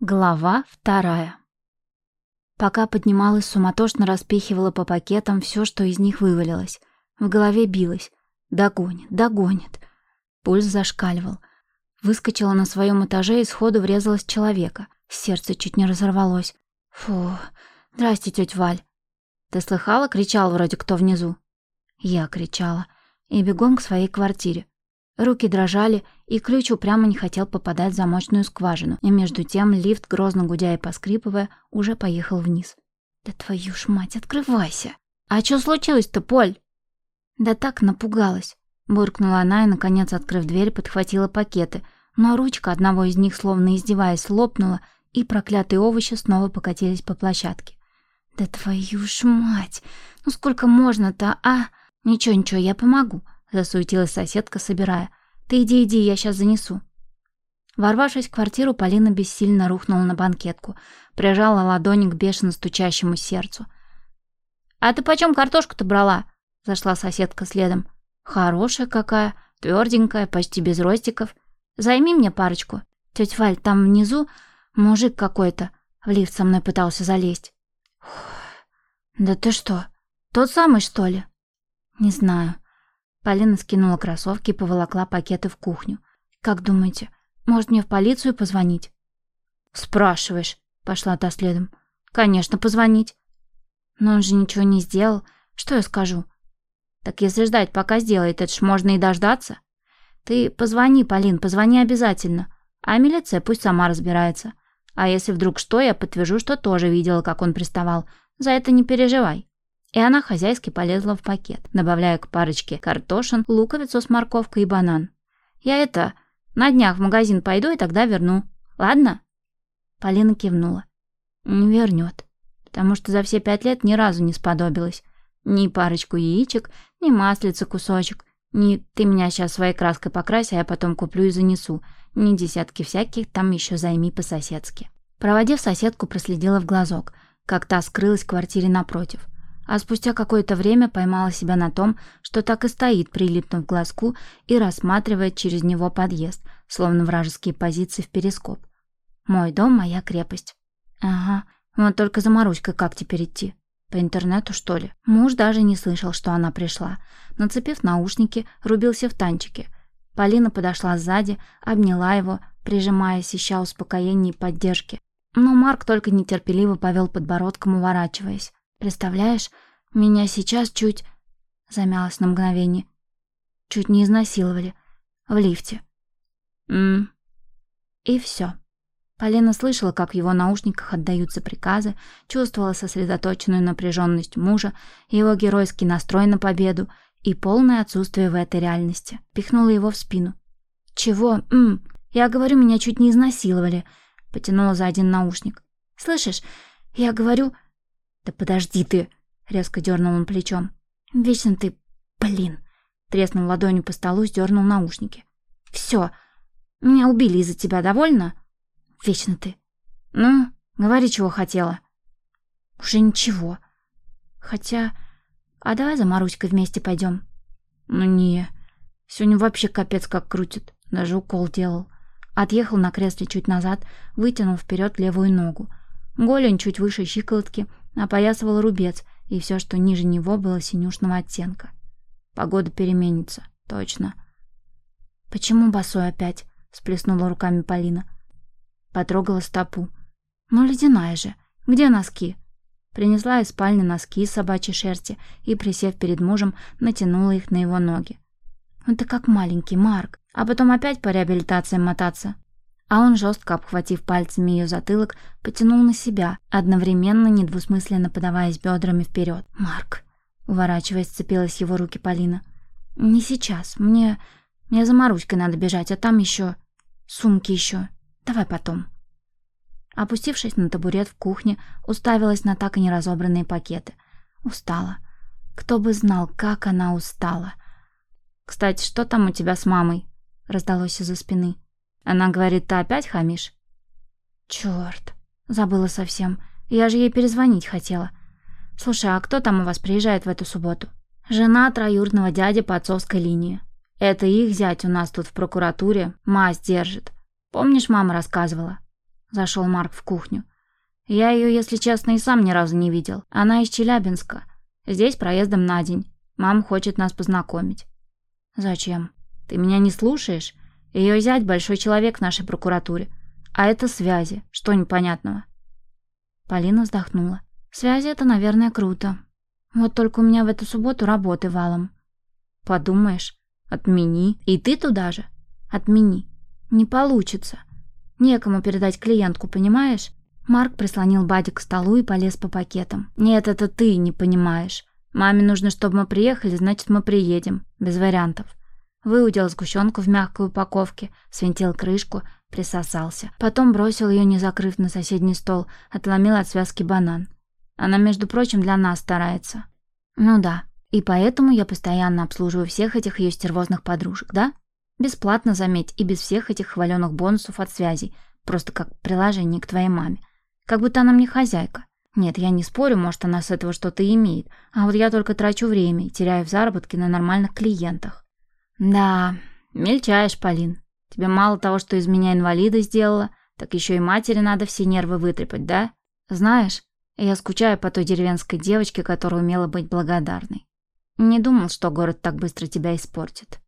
Глава вторая. Пока поднималась, суматошно распихивала по пакетам все, что из них вывалилось. В голове билось. Догонит, догонит. Пульс зашкаливал. Выскочила на своем этаже и сходу врезалась в человека. Сердце чуть не разорвалось. Фу. Здрасте, тетя Валь. Ты слыхала? Кричал вроде кто внизу. Я кричала. И бегом к своей квартире. Руки дрожали, и ключ упрямо не хотел попадать в замочную скважину, и между тем лифт, грозно гудя и поскрипывая, уже поехал вниз. «Да твою ж мать, открывайся!» «А что случилось-то, Поль?» «Да так напугалась», — буркнула она и, наконец, открыв дверь, подхватила пакеты, но ручка одного из них, словно издеваясь, лопнула, и проклятые овощи снова покатились по площадке. «Да твою ж мать! Ну сколько можно-то, а? Ничего-ничего, я помогу», Засуетилась соседка, собирая. «Ты иди, иди, я сейчас занесу». Ворвавшись в квартиру, Полина бессильно рухнула на банкетку, прижала ладони к бешено стучащему сердцу. «А ты почем картошку-то брала?» Зашла соседка следом. «Хорошая какая, тверденькая, почти без ростиков. Займи мне парочку. Тетя Валь, там внизу мужик какой-то в лифт со мной пытался залезть». «Да ты что, тот самый, что ли?» «Не знаю. Полина скинула кроссовки и поволокла пакеты в кухню. «Как думаете, может мне в полицию позвонить?» «Спрашиваешь», — пошла та следом. «Конечно, позвонить». «Но он же ничего не сделал. Что я скажу?» «Так если ждать, пока сделает, это ж можно и дождаться». «Ты позвони, Полин, позвони обязательно. А милиция пусть сама разбирается. А если вдруг что, я подтвержу, что тоже видела, как он приставал. За это не переживай». И она хозяйски полезла в пакет, добавляя к парочке картошин, луковицу с морковкой и банан. «Я это, на днях в магазин пойду и тогда верну. Ладно?» Полина кивнула. «Не вернет, потому что за все пять лет ни разу не сподобилась. Ни парочку яичек, ни маслица кусочек, ни «ты меня сейчас своей краской покрась, а я потом куплю и занесу», ни десятки всяких там еще займи по-соседски». Проводив соседку, проследила в глазок, как та скрылась в квартире напротив – а спустя какое-то время поймала себя на том, что так и стоит, прилипнув к глазку и рассматривает через него подъезд, словно вражеские позиции в перископ. «Мой дом, моя крепость». «Ага, вот только за Маруськой как теперь идти? По интернету, что ли?» Муж даже не слышал, что она пришла. Нацепив наушники, рубился в танчике. Полина подошла сзади, обняла его, прижимаясь, ища успокоения и поддержки. Но Марк только нетерпеливо повел подбородком, уворачиваясь. Представляешь, меня сейчас чуть... Замялась на мгновение. Чуть не изнасиловали. В лифте. М. И все. Полина слышала, как в его наушниках отдаются приказы, чувствовала сосредоточенную напряженность мужа, его геройский настрой на победу и полное отсутствие в этой реальности. Пихнула его в спину. «Чего? М. Я говорю, меня чуть не изнасиловали», — потянула за один наушник. «Слышишь? Я говорю, «Да подожди ты!» — резко дернул он плечом. «Вечно ты... Блин!» Треснул ладонью по столу, сдернул наушники. «Все! Меня убили из-за тебя, довольно?» «Вечно ты!» «Ну, говори, чего хотела». «Уже ничего. Хотя... А давай за Маруськой вместе пойдем?» «Ну не. Сегодня вообще капец как крутит. Даже укол делал». Отъехал на кресле чуть назад, вытянул вперед левую ногу. Голень чуть выше щиколотки, опоясывал рубец, и все, что ниже него, было синюшного оттенка. Погода переменится, точно. «Почему босой опять?» — сплеснула руками Полина. Потрогала стопу. «Ну, ледяная же. Где носки?» Принесла из спальни носки из собачьей шерсти и, присев перед мужем, натянула их на его ноги. «Ну ты как маленький, Марк. А потом опять по реабилитациям мотаться?» А он, жестко обхватив пальцами ее затылок, потянул на себя, одновременно недвусмысленно подаваясь бедрами вперед. «Марк!» — уворачиваясь, сцепилась его руки Полина. «Не сейчас. Мне... Мне за Маруськой надо бежать, а там еще... Сумки еще. Давай потом». Опустившись на табурет в кухне, уставилась на так и не разобранные пакеты. Устала. Кто бы знал, как она устала. «Кстати, что там у тебя с мамой?» — раздалось из-за спины. Она говорит, ты опять хамишь? Черт, забыла совсем. Я же ей перезвонить хотела. Слушай, а кто там у вас приезжает в эту субботу? Жена троюродного дяди по отцовской линии. Это их зять у нас тут в прокуратуре мазь держит. Помнишь, мама рассказывала? Зашел Марк в кухню. Я ее, если честно, и сам ни разу не видел. Она из Челябинска. Здесь проездом на день. Мама хочет нас познакомить. Зачем? Ты меня не слушаешь? Ее зять большой человек в нашей прокуратуре. А это связи. Что непонятного? Полина вздохнула. Связи это, наверное, круто. Вот только у меня в эту субботу работы валом. Подумаешь, отмени. И ты туда же? Отмени. Не получится. Некому передать клиентку, понимаешь? Марк прислонил Бади к столу и полез по пакетам. «Нет, это ты не понимаешь. Маме нужно, чтобы мы приехали, значит, мы приедем. Без вариантов». Выудил сгущенку в мягкой упаковке, свинтил крышку, присосался. Потом бросил ее, не закрыв на соседний стол, отломил от связки банан. Она, между прочим, для нас старается. Ну да, и поэтому я постоянно обслуживаю всех этих ее стервозных подружек, да? Бесплатно, заметь, и без всех этих хваленых бонусов от связей, просто как приложение к твоей маме. Как будто она мне хозяйка. Нет, я не спорю, может, она с этого что-то имеет, а вот я только трачу время и теряю в заработке на нормальных клиентах. Да, мельчаешь, Полин. Тебе мало того, что из меня инвалида сделала, так еще и матери надо все нервы вытрепать, да? Знаешь, я скучаю по той деревенской девочке, которая умела быть благодарной. Не думал, что город так быстро тебя испортит.